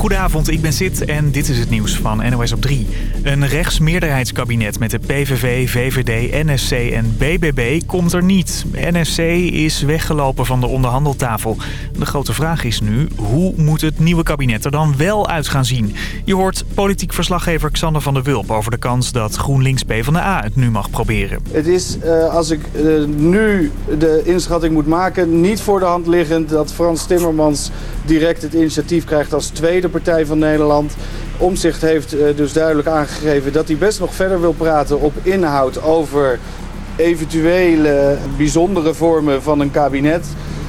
Goedenavond, ik ben Sid en dit is het nieuws van NOS op 3. Een rechtsmeerderheidskabinet met de PVV, VVD, NSC en BBB komt er niet. NSC is weggelopen van de onderhandeltafel. De grote vraag is nu, hoe moet het nieuwe kabinet er dan wel uit gaan zien? Je hoort politiek verslaggever Xander van der Wulp over de kans dat GroenLinks PvdA het nu mag proberen. Het is, uh, als ik uh, nu de inschatting moet maken, niet voor de hand liggend dat Frans Timmermans direct het initiatief krijgt als tweede partij van Nederland. Omzicht heeft uh, dus duidelijk aangegeven dat hij best nog verder wil praten op inhoud over eventuele bijzondere vormen van een kabinet.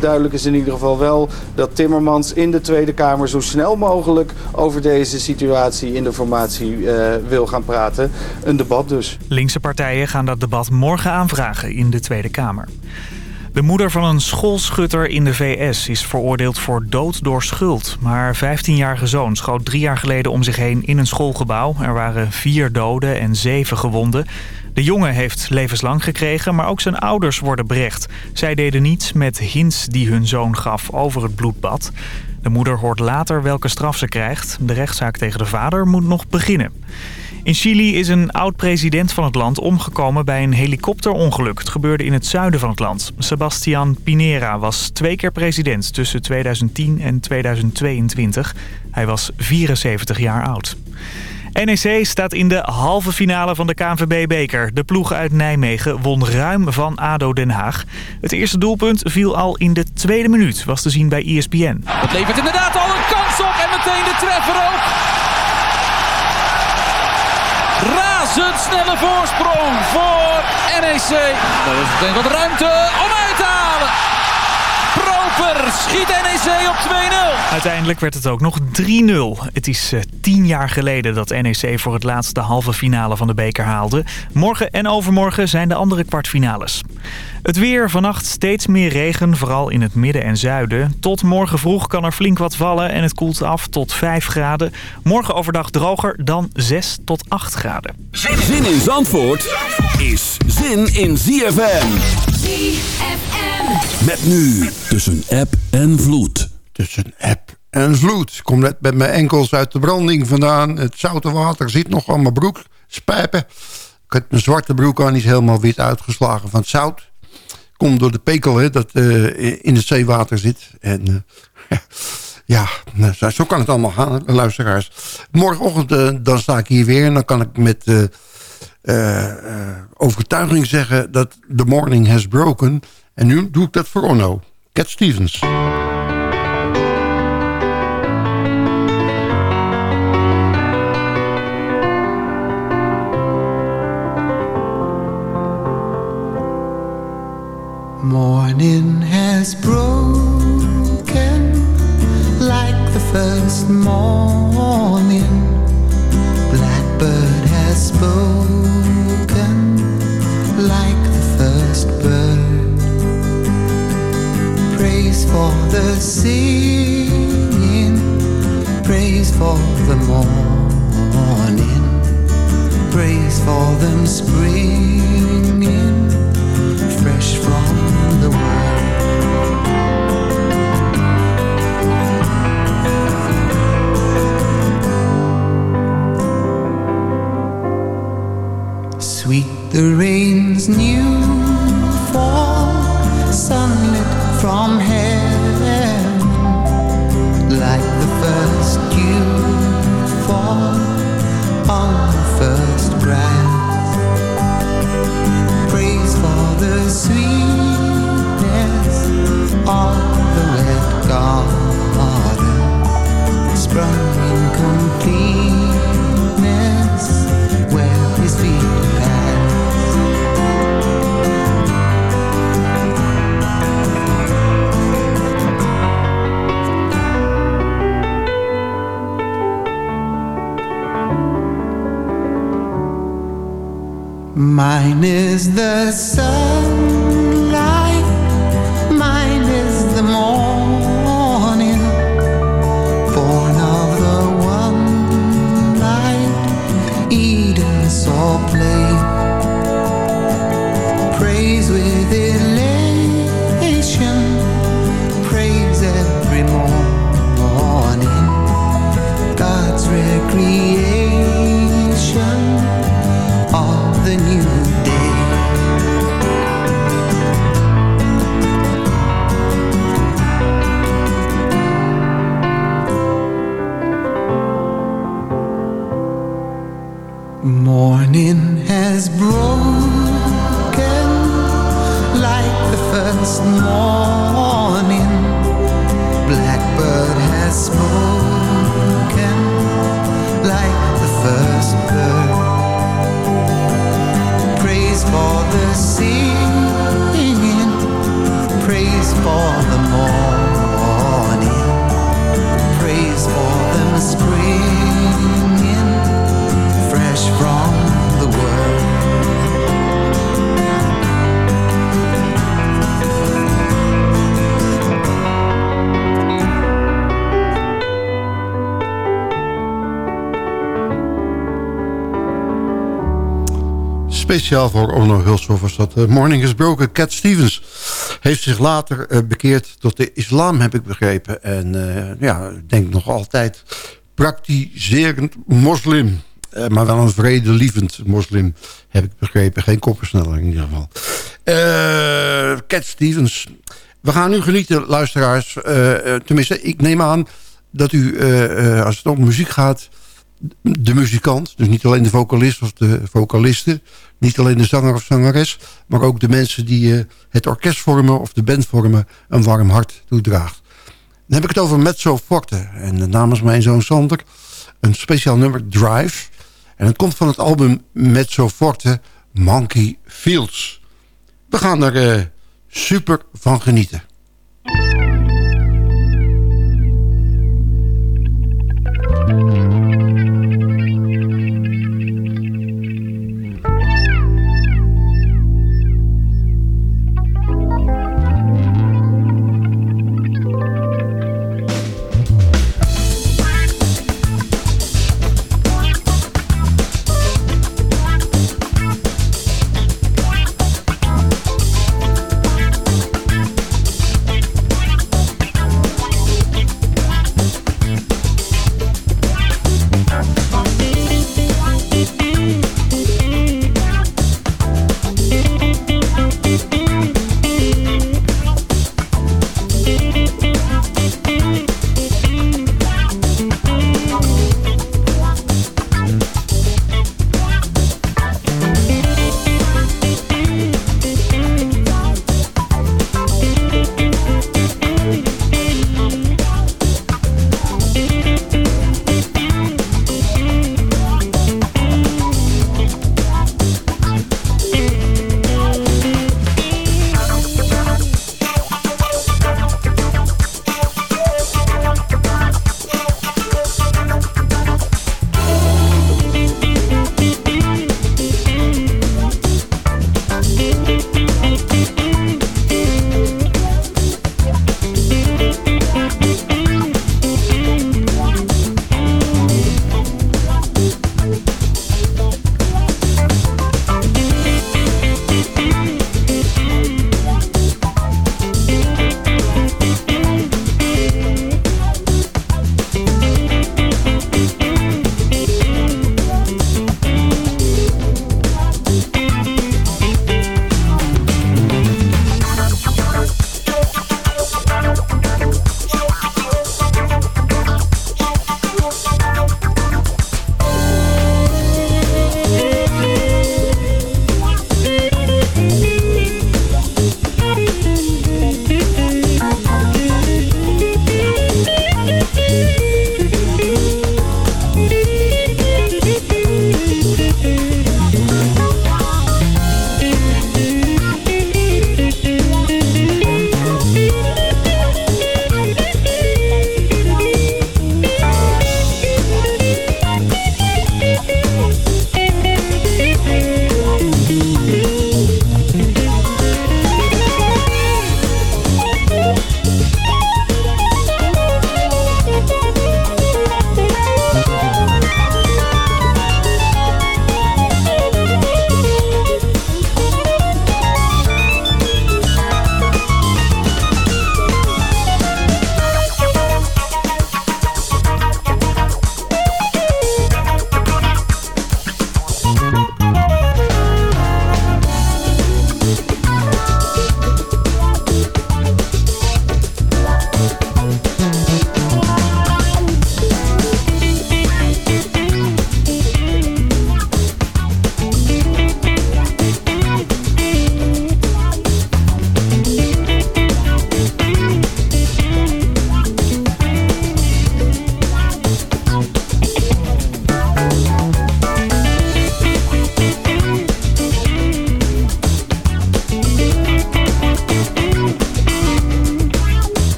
Duidelijk is in ieder geval wel dat Timmermans in de Tweede Kamer zo snel mogelijk over deze situatie in de formatie uh, wil gaan praten. Een debat dus. Linkse partijen gaan dat debat morgen aanvragen in de Tweede Kamer. De moeder van een schoolschutter in de VS is veroordeeld voor dood door schuld. Haar 15-jarige zoon schoot drie jaar geleden om zich heen in een schoolgebouw. Er waren vier doden en zeven gewonden. De jongen heeft levenslang gekregen, maar ook zijn ouders worden berecht. Zij deden niets met hints die hun zoon gaf over het bloedbad. De moeder hoort later welke straf ze krijgt. De rechtszaak tegen de vader moet nog beginnen. In Chili is een oud-president van het land omgekomen bij een helikopterongeluk. Het gebeurde in het zuiden van het land. Sebastián Pinera was twee keer president tussen 2010 en 2022. Hij was 74 jaar oud. NEC staat in de halve finale van de KNVB-beker. De ploeg uit Nijmegen won ruim van ADO Den Haag. Het eerste doelpunt viel al in de tweede minuut, was te zien bij ESPN. Het levert inderdaad al een kans op en meteen de treffer ook. Razendsnelle voorsprong voor NEC. Er is meteen wat ruimte om uit te halen. Proper schiet NEC op 2-0. Uiteindelijk werd het ook nog 3-0. Het is uh, tien jaar geleden dat NEC voor het laatst de halve finale van de beker haalde. Morgen en overmorgen zijn de andere kwartfinales. Het weer, vannacht steeds meer regen, vooral in het midden en zuiden. Tot morgen vroeg kan er flink wat vallen en het koelt af tot 5 graden. Morgen overdag droger dan 6 tot 8 graden. Zin in Zandvoort is zin in ZFM. ZFM. Met nu tussen app en vloed. Tussen app en vloed. Ik kom net met mijn enkels uit de branding vandaan. Het zoute water zit nog aan mijn broek spijpen. Ik heb mijn zwarte broek al niet helemaal wit uitgeslagen van het zout komt door de pekel hè, dat uh, in het zeewater zit. En uh, ja, nou, zo kan het allemaal gaan, luisteraars. Morgenochtend uh, dan sta ik hier weer en dan kan ik met overtuiging zeggen dat the morning has broken. En nu doe ik dat voor Onno. Cat Stevens. Morning has broken like the first morning. For the singing, praise for the morning, praise for them springing the rain's Praise for the singing, praise for the morning, Speciaal voor Onno Hulshoff was dat eh, Morning is Broken. Cat Stevens heeft zich later eh, bekeerd tot de islam, heb ik begrepen. En eh, ja, ik denk nog altijd praktiserend moslim. Maar wel een vredelievend moslim, heb ik begrepen. Geen koppersneller in ieder geval. Eh, Cat Stevens. We gaan nu genieten, luisteraars. Tenminste, ik neem aan dat u, als het om muziek gaat de muzikant, dus niet alleen de vocalist of de vocalisten... niet alleen de zanger of zangeres... maar ook de mensen die eh, het orkest vormen of de band vormen... een warm hart toedraagt. Dan heb ik het over Mezzo Forte. En namens mijn zoon Sander een speciaal nummer Drive. En het komt van het album Mezzo Forte Monkey Fields. We gaan er eh, super van genieten. Thank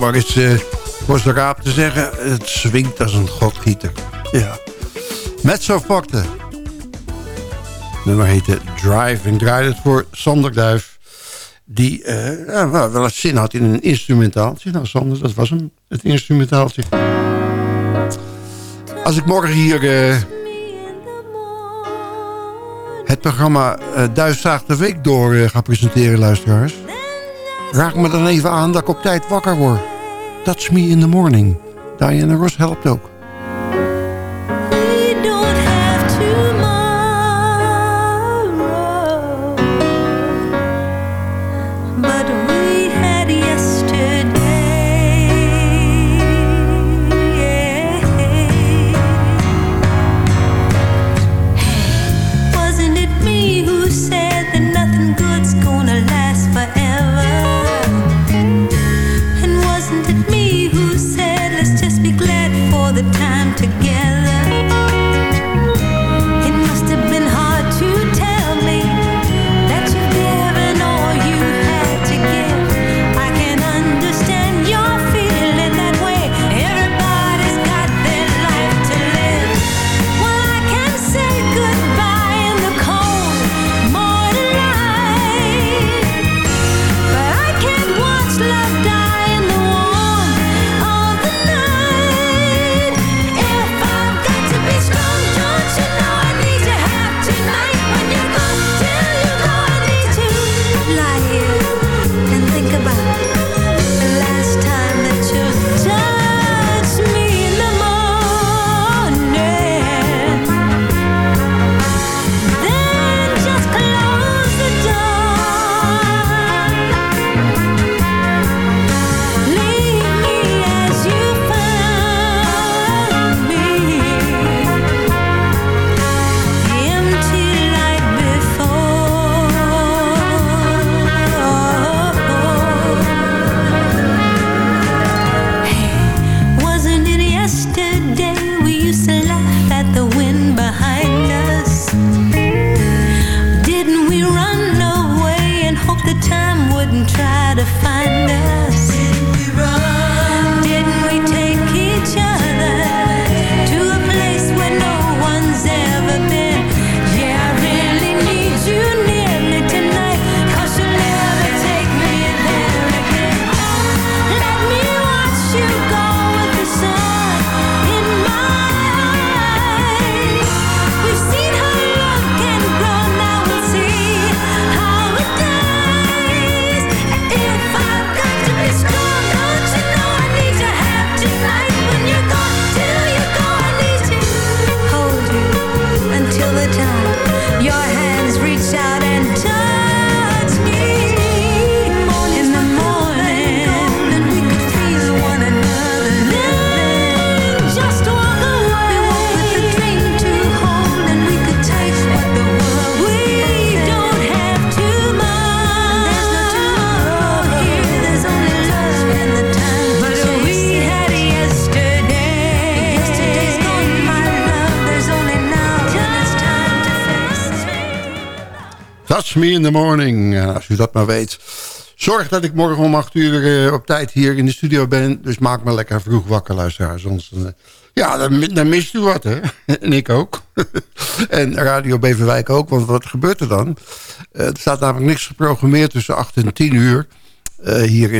zomaar eens uh, voor de raap te zeggen. Het swingt als een godgieter. Ja. Met zo fakte. Nummer heette Drive. En draaide het voor Sander Duif. Die uh, ja, wel eens zin had in een instrumentaaltje. Nou Sander, dat was hem. Het instrumentaaltje. Als ik morgen hier het programma uh, Duifzaag de Week door ga presenteren, luisteraars. Raak me dan even aan dat ik op tijd wakker word. Touch me in the morning. Diana Ross helpt ook. The Morning. als u dat maar weet. Zorg dat ik morgen om 8 uur uh, op tijd hier in de studio ben. Dus maak me lekker vroeg wakker, luisteraars. Soms, uh, ja, dan, mist u wat, hè. en ik ook. en Radio Beverwijk ook. Want wat gebeurt er dan? Uh, er staat namelijk niks geprogrammeerd tussen 8 en 10 uur. hier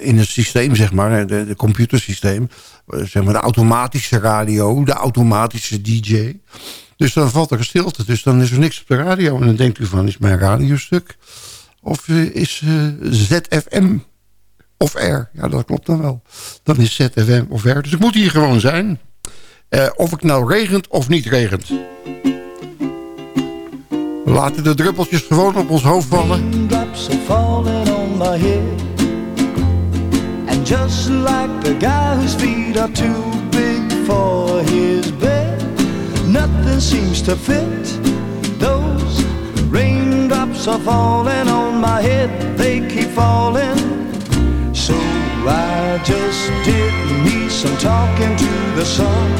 in het systeem, zeg maar. De computersysteem. zeg maar de automatische radio. De automatische DJ. Dus dan valt er stilte. Dus dan is er niks op de radio. En dan denkt u van, is mijn radiostuk? Of uh, is eh, ZFM of R? Ja, dat klopt dan wel. Dan is ZFM of R. Dus ik moet hier gewoon zijn. Uh, of het nou regent of niet regent. We laten de druppeltjes gewoon op ons hoofd vallen. And just like the guy whose too big for his bed nothing seems to fit. Those raindrops are falling on my head, they keep falling. So I just did me some talking to the sun.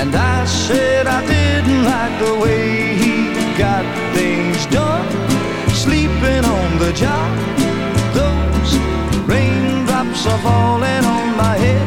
And I said I didn't like the way he got things done. Sleeping on the job, those raindrops are falling on my head,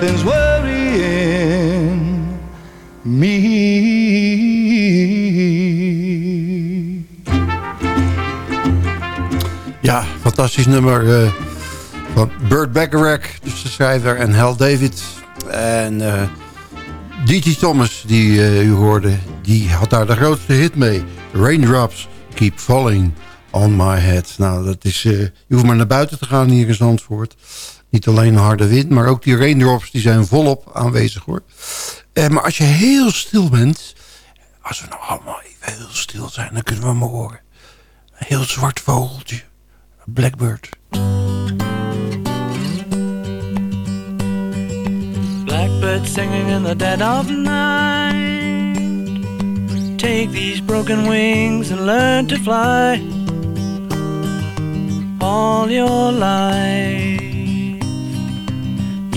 Nothing's worrying me. Ja, fantastisch nummer eh, van Burt Bacharach, dus de schrijver, en Hal David. En D.T. Thomas, die eh, u hoorde, die had daar de grootste hit mee. Raindrops Keep Falling on My Head. Nou, dat is, je hoeft maar naar buiten te gaan hier in Zandvoort. Niet alleen harde wind, maar ook die raindrops die zijn volop aanwezig hoor. Eh, maar als je heel stil bent, als we nou allemaal even heel stil zijn, dan kunnen we hem horen. Een heel zwart vogeltje. Blackbird. Blackbird singing in the dead of night. Take these broken wings and learn to fly. All your life,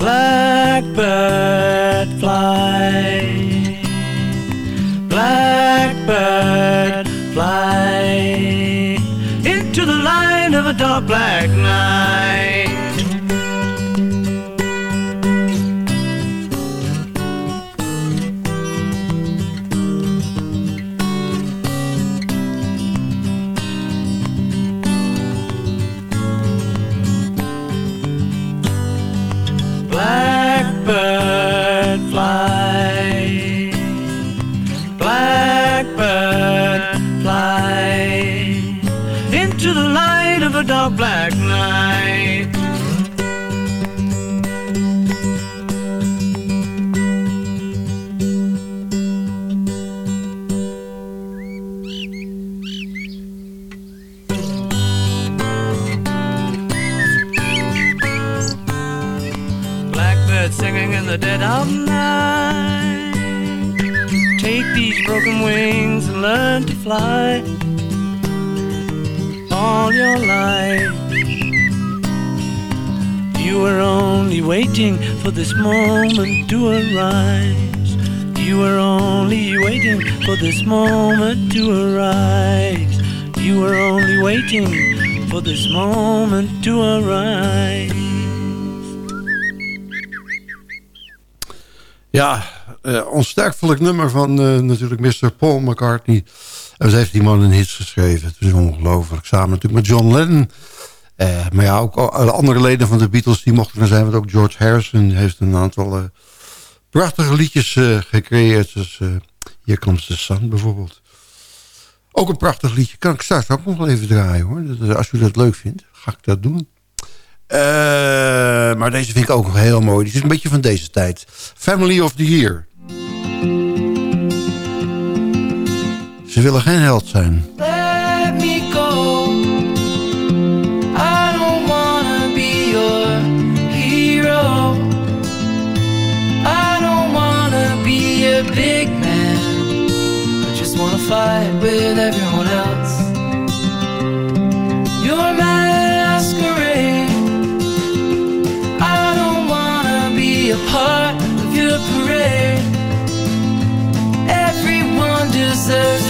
Blackbird fly. Blackbird fly into the light of a dark black night. Broken wings and learn to fly. All your life, you were only waiting for this moment to arise. You were only waiting for this moment to arise. You were only waiting for this moment to arise. Ja, uh, onsterfelijk nummer van eh, natuurlijk Mr. Paul McCartney. En ze heeft die man een hits geschreven. Het is ongelooflijk. Samen natuurlijk met John Lennon. Eh, maar ja, ook andere leden van de Beatles die mochten er zijn. Want ook George Harrison heeft een aantal prachtige liedjes gecreëerd. Dus Hier komt de Sun bijvoorbeeld. Ook een prachtig liedje. Kan ik straks ook nog even draaien hoor. Als u dat leuk vindt, ga ik dat doen. Maar deze vind ik ook heel mooi. Die is een beetje van deze tijd. Family of the Year. Ze willen geen held zijn. Let me go. I don't wanna be hero. Big man. I just wanna fight with everyone else. Masquerade. I don't wanna be a part of your parade. Everyone deserves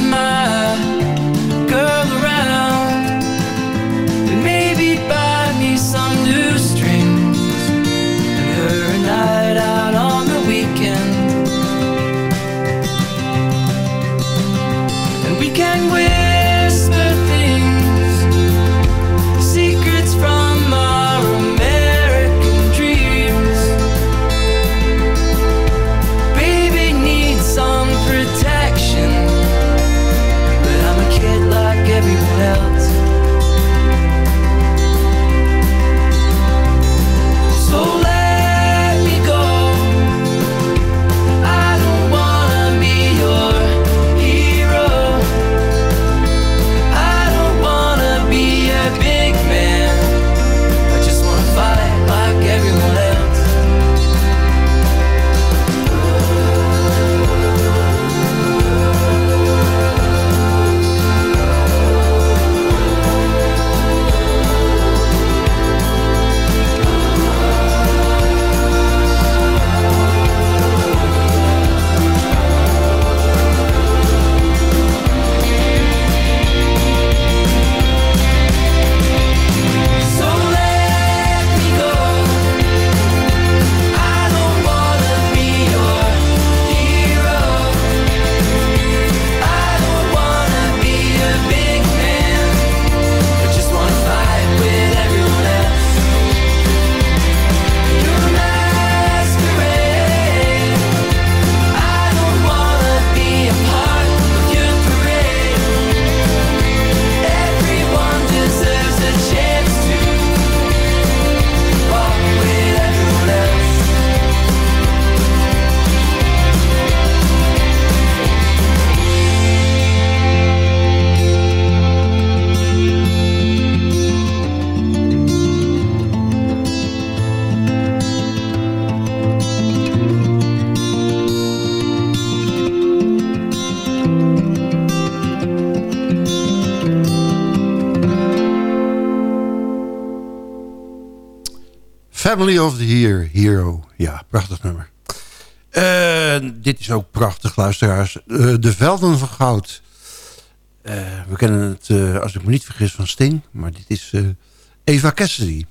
Family of the Year, Hero. Ja, prachtig nummer. Eh, dit is ook prachtig, luisteraars. Eh, De Velden van Goud. Eh, we kennen het, als ik me niet vergis, van Sting. Maar dit is Eva Cassidy.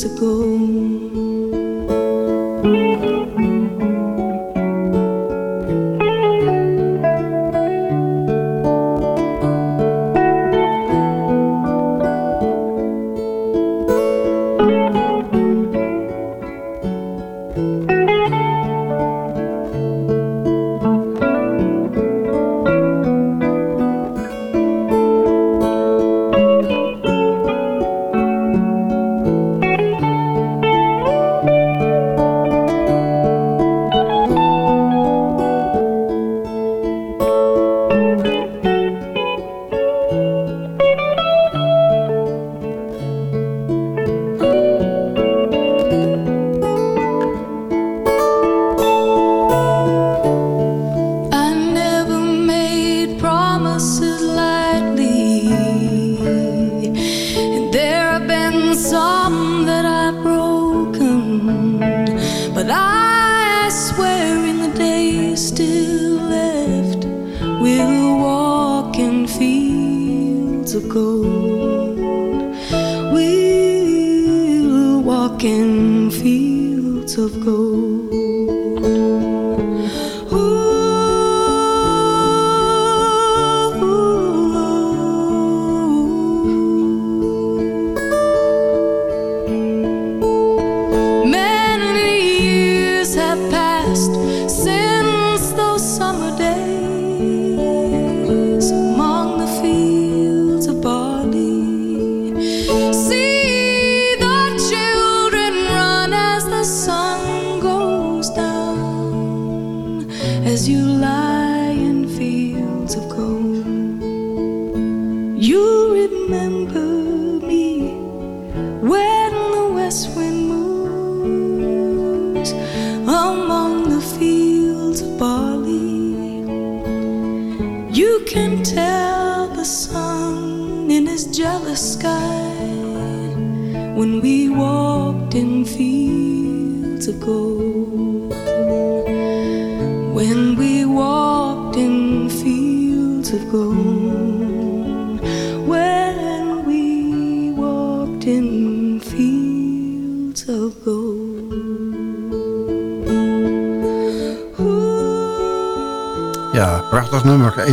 Ago.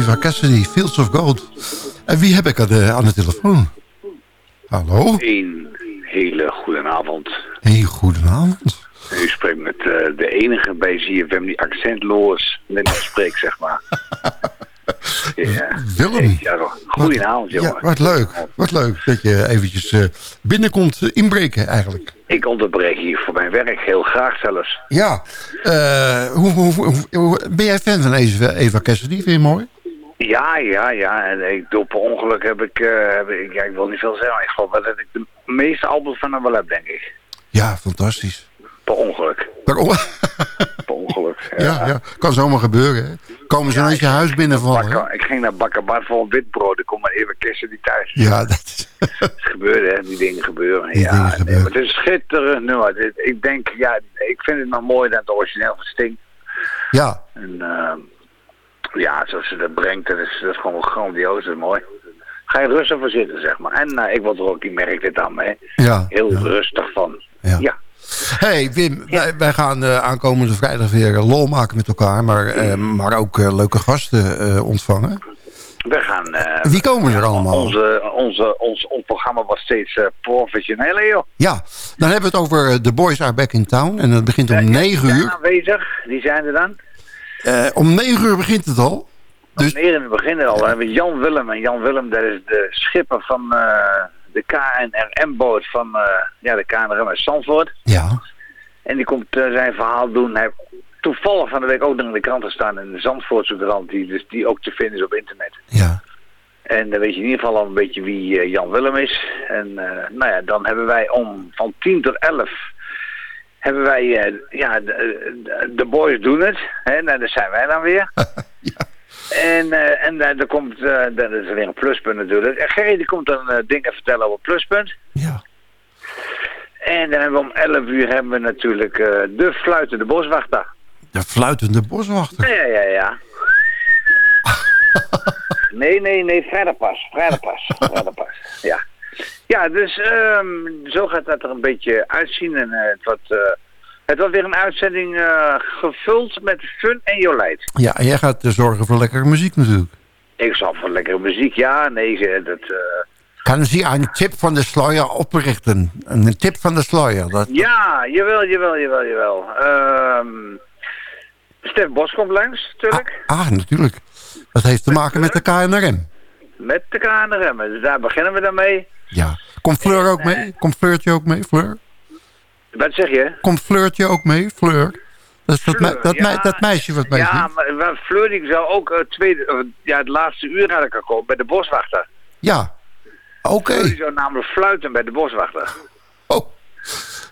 Eva Cassidy, Fields of Gold. En wie heb ik aan de, aan de telefoon? Hallo? Een hele goede avond. Hey, goedenavond. U spreekt met eh, de enige bij ZFM die accentloos Nederlands spreekt, zeg maar. ja. Willem. Ja, goedenavond, jongen. Ja, wat leuk. Wat leuk dat je eventjes eh, binnenkomt eh, inbreken eigenlijk. Ik onderbreek hier voor mijn werk heel graag zelfs. Ja. eh, hoe, hoe, ben jij fan van Eva, Eva Cassidy? Vind je mooi? Ja, ja, ja. En ik, door per ongeluk heb ik, eh, heb ik, ja, ik wil niet veel zeggen, maar ik geloof wel dat ik de meeste albums van hem wel heb, denk ik. Ja, fantastisch. Per ongeluk. Per on- Per ongeluk. ja, ja, kan zomaar gebeuren. Hè? Komen ze ineens je huis binnenvallen? hè? Bakker- ik ging naar Bakkerbar voor een witbrood. Ik kom maar even kersen die thuis. Ja, dat is... Het gebeurde, hè. Die dingen gebeuren. Die ja, dingen nee, maar het is schitterend nummer. Ik denk, ja, ik vind het nog mooier dan het origineel van Sting. Ja, En eh, ja, zoals ze dat brengt, dat is, dat is gewoon grandioos, dat is mooi. Ga je rustig voor zitten, zeg maar. En eh, ik word er ook, ik merk dit aan me, hè. ja. Heel rustig van. Ja. Ja. hey, Wim, wij, wij gaan eh, aankomende vrijdag weer eh, lol maken met elkaar. Maar, eh, maar ook leuke gasten ontvangen. We gaan... Wie komen er allemaal? Onze, onze, ons, ons programma was steeds professioneel, hè, joh. Ja, dan hebben we het over The Boys Are Back in Town. En dat begint om Eh, 9 die zijn uur. aanwezig, die zijn er dan. Eh, om 9 uur begint het al. Dus, Meer in het begin al. Dan hebben we Jan Willem. En Jan Willem, dat is de schipper van eh, de KNRM-boot van eh, ja, de KNRM uit Zandvoort. ja, En die komt zijn verhaal doen. Hij heeft toevallig van de week ook nog in de kranten staan. In de Zandvoortse krant, die, dus die ook te vinden is op internet. ja. En dan weet je in ieder geval al een beetje wie Jan Willem is. En nou ja, dan hebben wij om van 10 tot 11 hebben wij, eh, ja, de, boys doen het. Hè, nou, daar zijn wij dan weer. En, eh, en eh, er komt, eh, dat is weer een pluspunt natuurlijk. En Gerry die komt dan eh, dingen vertellen over pluspunt. Ja. En dan hebben we om 11 uur hebben we natuurlijk eh, de fluitende boswachter. De fluitende boswachter. Ja, ja, ja. Nee, nee, nee, vrijdag pas. Vrijdag pas. Vrijdag pas. Ja. Ja, dus ehm, zo gaat dat er een beetje uitzien. En eh, het, wordt, eh, het wordt weer een uitzending eh, gevuld met fun en jolijt. Ja, en jij gaat eh, zorgen voor lekkere muziek natuurlijk. Ik zal voor lekkere muziek, ja, nee, dat... Kan Sie een tip van de sluier oprichten? Een tip van de sluier. Dat, ja, jawel, jawel, jawel, jawel. Ehm Stef Bos komt langs, natuurlijk. ah, natuurlijk. Dat heeft te maken met de KNRM. Met de KNRM. Dus daar beginnen we dan mee. Ja. Komt Fleur ook mee? Komt Fleurtje ook mee? Fleur? Wat zeg je? Komt Fleurtje ook mee? Fleur? Dat, is dat, Fleur, me- dat, ja. me- dat meisje wat mee Ja, maar, maar Fleur die zou ook eh, tweede, eh, ja, het laatste uur eigenlijk komen bij de boswachter. Ja. Oké. Fleur die zou namelijk fluiten bij de boswachter. Oh.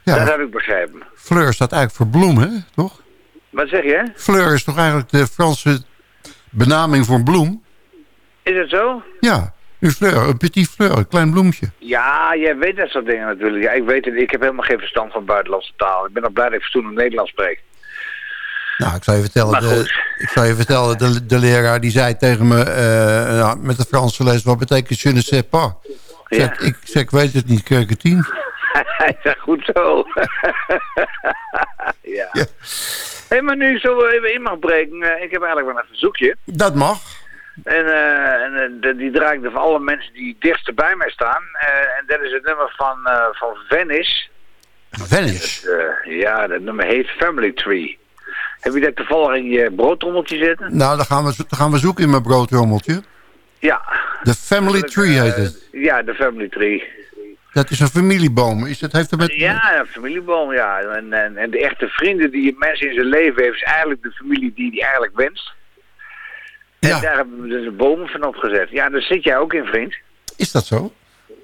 Ja, Dat heb ik begrepen. Fleur staat eigenlijk voor bloem, hè? Toch? Wat zeg je? Fleur is toch eigenlijk de Franse benaming voor bloem? Is het zo? Ja. Een fleur, een petit fleur, een klein bloemtje. Ja, jij weet dat soort dingen natuurlijk. Ja, ik weet het, ik heb helemaal geen verstand van buitenlandse taal. Ik ben ook blij dat ik fatsoenlijk Nederlands spreek. Nou, ik zal je vertellen, de, ik zal je vertellen de, de leraar die zei tegen me eh, ja, met de Franse les, wat betekent je ne sais pas? Ik Zeg, Ja. ik, zeg, ik weet het niet, kreeg ik tien. Hij zegt goed zo. ja. Ja. Hé, maar nu zullen we even in mag breken. Eh, ik heb eigenlijk wel een verzoekje. Dat mag. En, eh, en eh, de- die draai ik voor alle mensen die dichtst bij mij staan. Eh, en dat is het nummer van, van Venice. Vanish. Eh, ja, dat nummer heet Family Tree. Heb je dat toevallig in je broodtrommeltje zitten? Nou, dan gaan, we, dan gaan we zoeken in mijn broodrommeltje. Ja. De Family Tree heet het. Ja, de Family Tree. Dat is een familieboom. Is dat, heeft er met... Ja, een familieboom, ja. En, en, en de echte vrienden die een mens in zijn leven heeft, is eigenlijk de familie die hij eigenlijk wenst. En Ja. daar hebben we dus een bomen van opgezet. Ja, daar zit jij ook in, vriend. Is dat zo?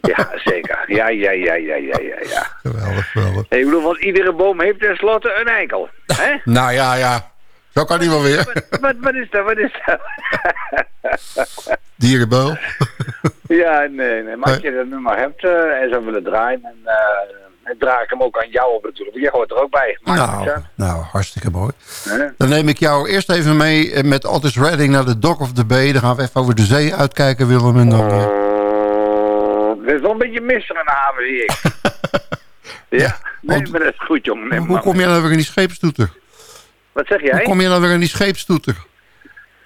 Ja, zeker. Ja, ja, ja, ja, ja, ja, ja. Geweldig, geweldig. Ik bedoel, want iedere boom heeft tenslotte een eikel. Hè? Nou ja, ja. Zo kan hij wel weer. Wat, wat, wat is dat, wat is dat? Dierenbeul. ja, nee, nee. Maar als je dat nummer hebt eh, en zou willen draaien, en, dan draai ik hem ook aan jou op natuurlijk. Jij hoort er ook bij. Nou, nou, hartstikke mooi. Dan neem ik jou eerst even mee eh, met Otis Redding naar de Dock of the Bay. Dan gaan we even over de zee uitkijken, Willem. En dan, eh, Er is wel een beetje mistig in de haven, zie ik. ja, nee, want- maar dat is goed, jongen. Nee, hoe man. kom je nou weer in die scheepstoeter? Wat zeg Hoe jij? kom je nou weer in die scheepstoeter?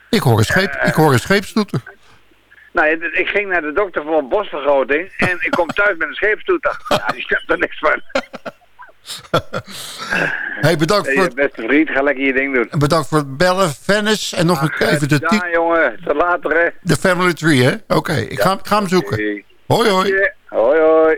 Ik hoor een, scheep, ik hoor een scheepstoeter. Nou, ik ging naar de dokter voor een bosvergroting en ik kom thuis met een scheepstoeter. Ja, die snapt er niks van. Hey, bedankt, voor, je beste vriend, ga lekker je ding doen. bedankt voor het bellen, Venice. En nog een, even de, Ja, jongen. Tot later, hè. de Family Tree, hè? Oké, ik, ga, ik ga hem zoeken. Hoi, hoi. Hoi, hoi.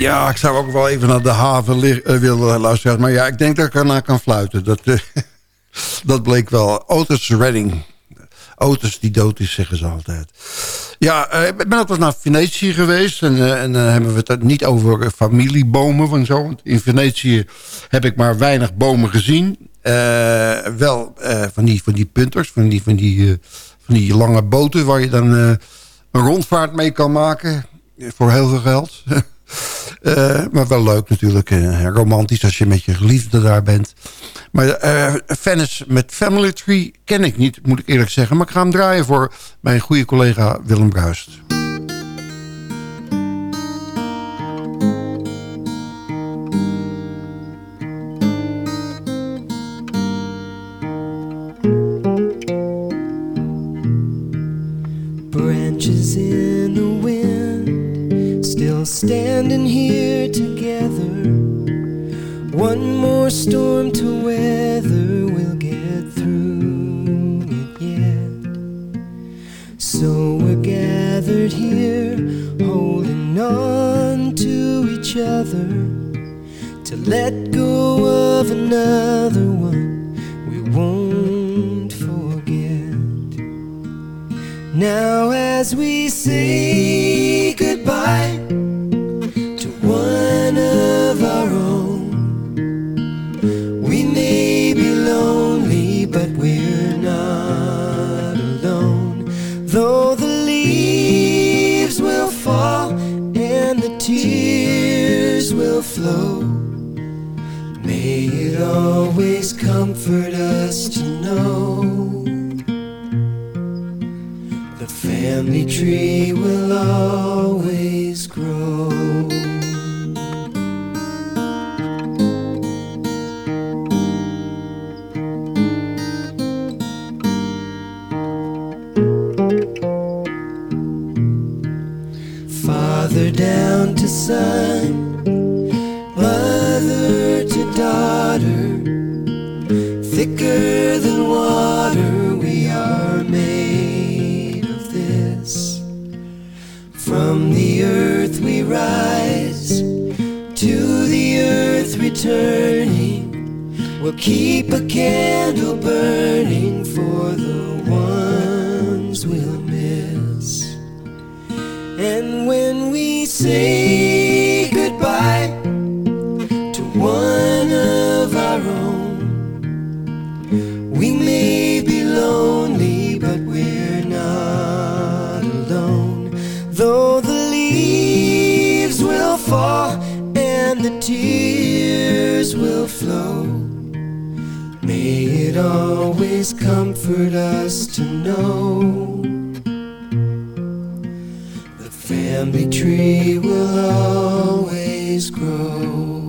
Ja, ik zou ook wel even naar de haven eh, willen luisteren. Maar ja, ik denk dat ik ernaar kan fluiten. Dat, eh, dat bleek wel. Otis Redding. Otis die dood is, zeggen ze altijd. Ja, eh, ik ben eens naar Venetië geweest. En, en dan hebben we het niet over familiebomen van zo. Want in Venetië heb ik maar weinig bomen gezien. Wel van, die, van die punters, van die, van, die, van die lange boten... waar je dan een rondvaart mee kan maken. Voor heel veel geld. Eh, maar wel leuk natuurlijk. eh, romantisch als je met je geliefde daar bent. Maar Venice met Family Tree ken ik niet, moet ik eerlijk zeggen. Maar ik ga hem draaien voor mijn goede collega Willem Bruist. Always comfort us to know the family tree will always grow.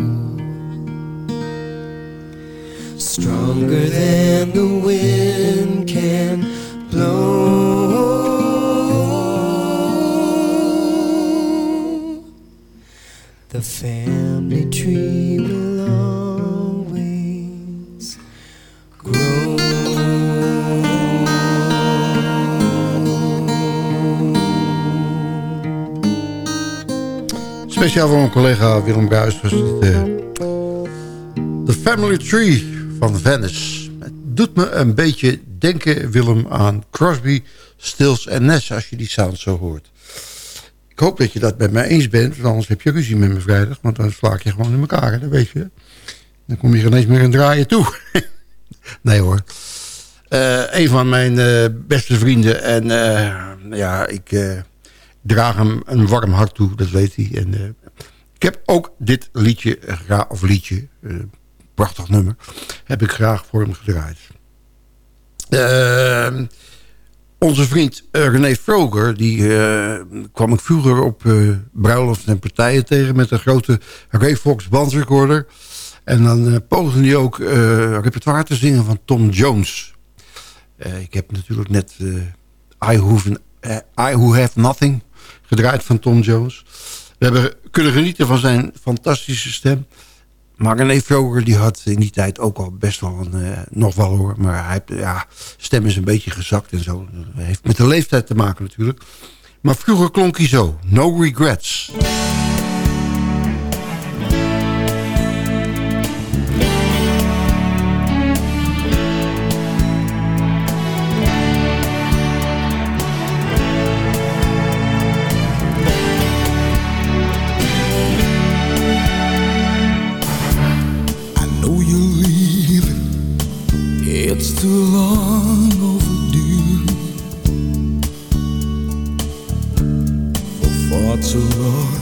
Stronger than the wind can Speciaal voor mijn collega Willem Bruis was eh, The Family Tree van Venice. Het doet me een beetje denken, Willem, aan Crosby, Stills en Nash... als je die sound zo hoort. Ik hoop dat je dat met mij eens bent, want anders heb je ruzie met me vrijdag... want dan sla ik je gewoon in elkaar, dat weet je. Dan kom je ineens meer een draaien toe. nee hoor. Eh, een van mijn eh, beste vrienden. En eh, ja, ik eh, draag hem een warm hart toe, dat weet hij. En, eh, ik heb ook dit liedje, of liedje, eh, prachtig nummer, heb ik graag voor hem gedraaid. Eh, onze vriend eh, René Froger, die kwam ik vroeger op bruiloften en partijen tegen met een grote Ray Fox bandrecorder. En dan poogde hij ook repertoire te zingen van Tom Jones. ik heb natuurlijk net I, Who, I Who Have Nothing gedraaid van Tom Jones. We hebben kunnen genieten van zijn fantastische stem. Maar René die had in die tijd ook al best wel een, uh, nog wel hoor. Maar hij, ja, stem is een beetje gezakt en zo. Dat heeft met de leeftijd te maken natuurlijk. Maar vroeger klonk hij zo. No regrets. Too long overdue. For far too long,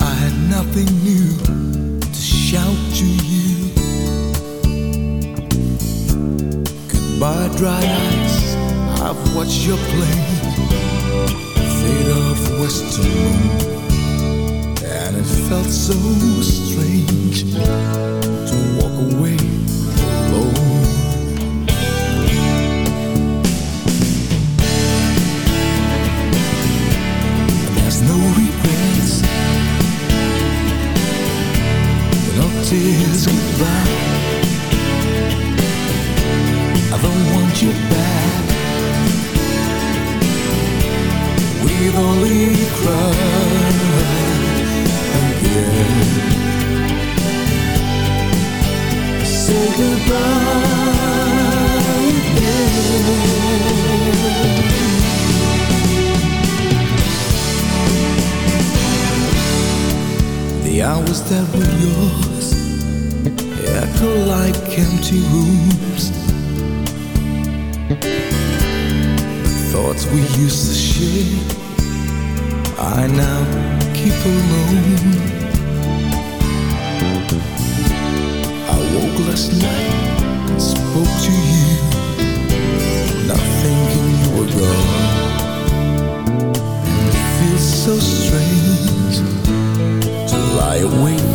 I had nothing new to shout to you. Goodbye, dry eyes, I've watched your plane fade off western moon, and it felt so strange tears goodbye. I don't want you back. We've only cried again. Say goodbye again. The hours that were yours like empty rooms. Thoughts we used to share, I now keep alone. I woke last night and spoke to you, not thinking you were gone. It feels so strange to lie awake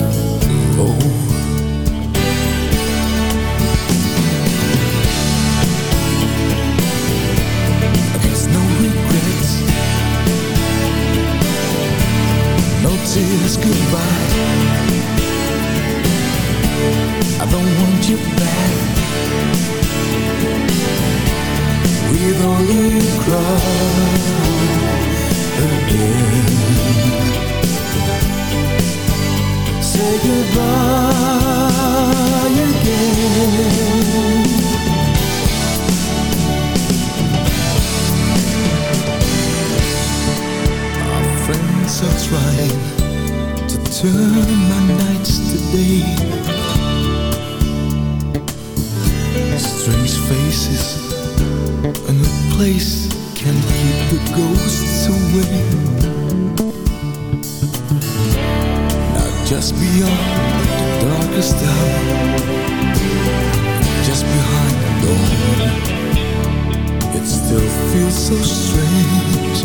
alone. Tears goodbye. I don't want you back. We've only cried again. Say goodbye again. Our friends are trying turn my nights to day. Strange faces and a place can keep the ghosts away. Now just beyond the darkest hour, just behind the dawn, it still feels so strange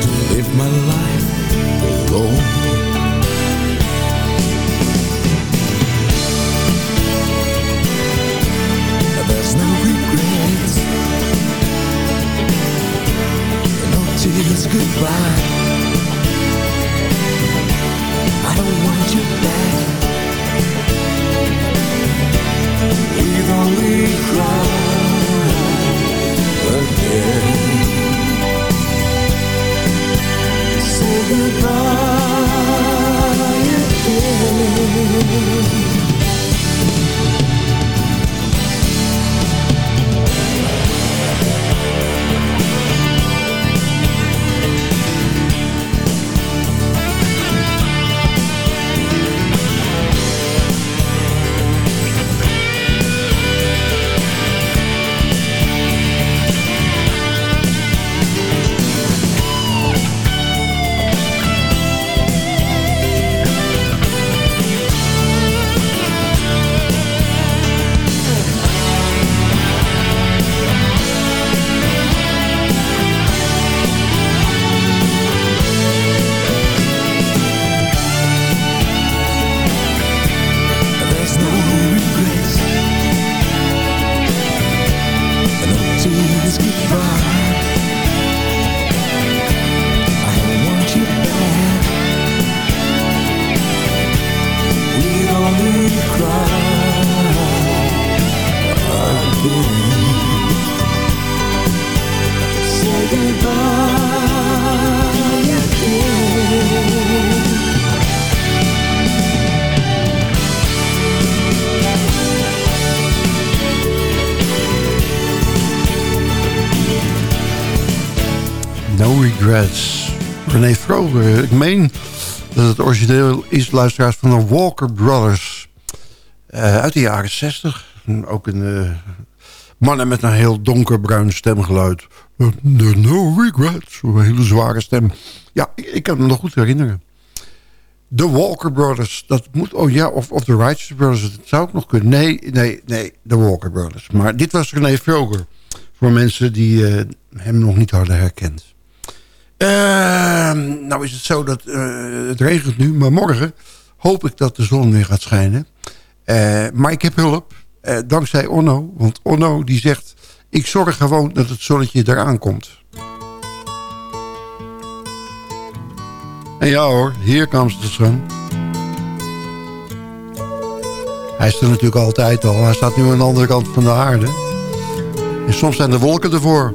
to live my life No Regrets. René Vroger. Ik meen dat het origineel is, luisteraars, van de Walker Brothers. Uh, uit de jaren 60. Ook een uh, mannen met een heel donkerbruin stemgeluid. The No Regrets. Een hele zware stem. Ja, ik, ik kan me nog goed herinneren. De Walker Brothers. Dat moet, oh ja, of, of de Righteous Brothers. Dat zou ook nog kunnen. Nee, nee, nee. De Walker Brothers. Maar dit was René Vroger. Voor mensen die hem nog niet hadden herkend. Uh, nou is het zo dat uh, het regent nu, maar morgen hoop ik dat de zon weer gaat schijnen. Uh, maar ik heb hulp, dankzij Onno. Want Onno die zegt, ik zorg gewoon dat het zonnetje eraan komt. En ja hoor, hier komt de zon. Hij is er natuurlijk altijd al. Hij staat nu aan de andere kant van de aarde. En soms zijn de wolken ervoor.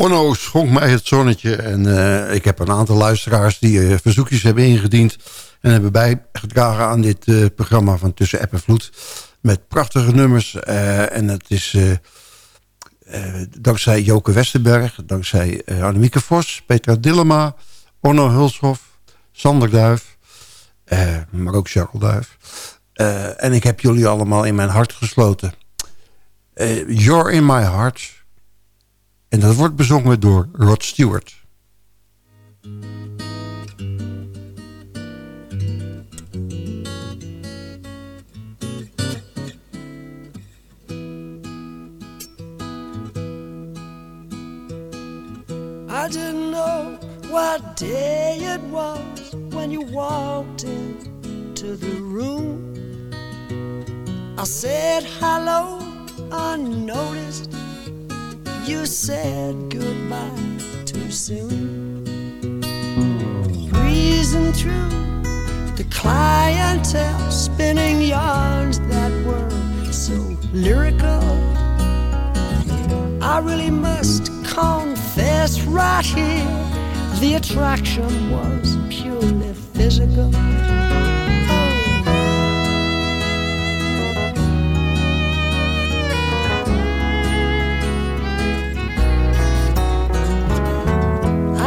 Onno schonk mij het zonnetje. En eh, ik heb een aantal luisteraars die eh, verzoekjes hebben ingediend. En hebben bijgedragen aan dit eh, programma van Tussen App en Vloed. Met prachtige nummers. en het is dankzij Joke Westerberg. Dankzij Annemieke Vos. Petra Dillema. Onno Hulshoff. Sander Duif. maar ook Jacques Duif. En ik heb jullie allemaal in mijn hart gesloten. You're in my heart. En dat wordt bezongen door Rod Stewart. I didn't know what day it was when you walked into the room. I said hello unnoticed. You said goodbye too soon. Breezing through the clientele, spinning yarns that were so lyrical. I really must confess right here the attraction was purely physical.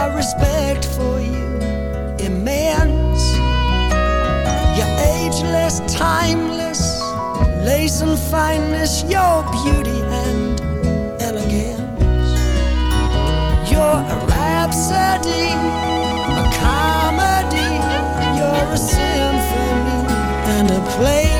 my respect for you immense. You're ageless, timeless, lace and fineness, your beauty and elegance. You're a rhapsody, a comedy, you're a symphony and a play.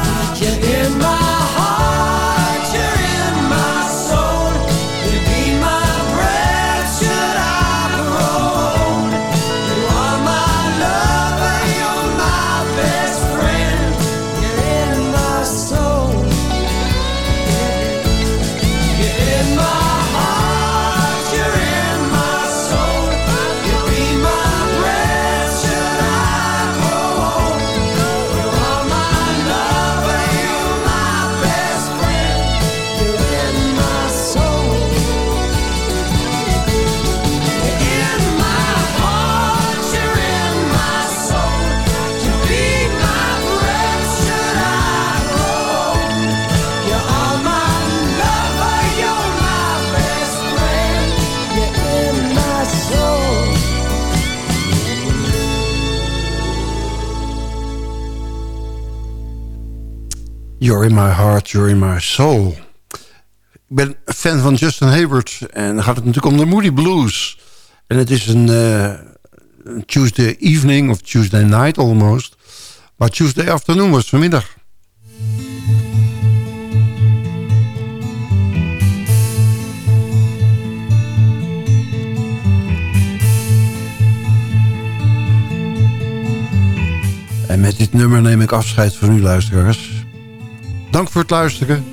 You're in my In my heart, you're in my soul. Ik ben fan van Justin Hayward. En dan gaat het natuurlijk om de Moody Blues. En het is een, een Tuesday evening of Tuesday night almost. Maar Tuesday afternoon was vanmiddag. En met dit nummer neem ik afscheid van u luisteraars. Dank voor het luisteren.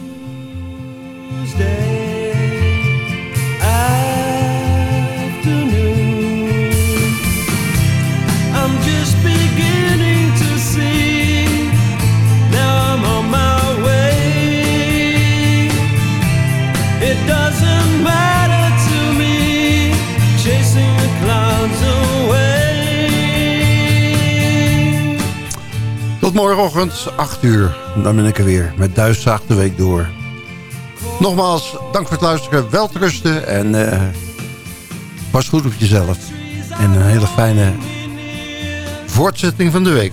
Tot morgenochtend, 8 uur. Dan ben ik er weer met Duitszaag de week door. Nogmaals, dank voor het luisteren. Wel en eh, pas goed op jezelf. En een hele fijne voortzetting van de week.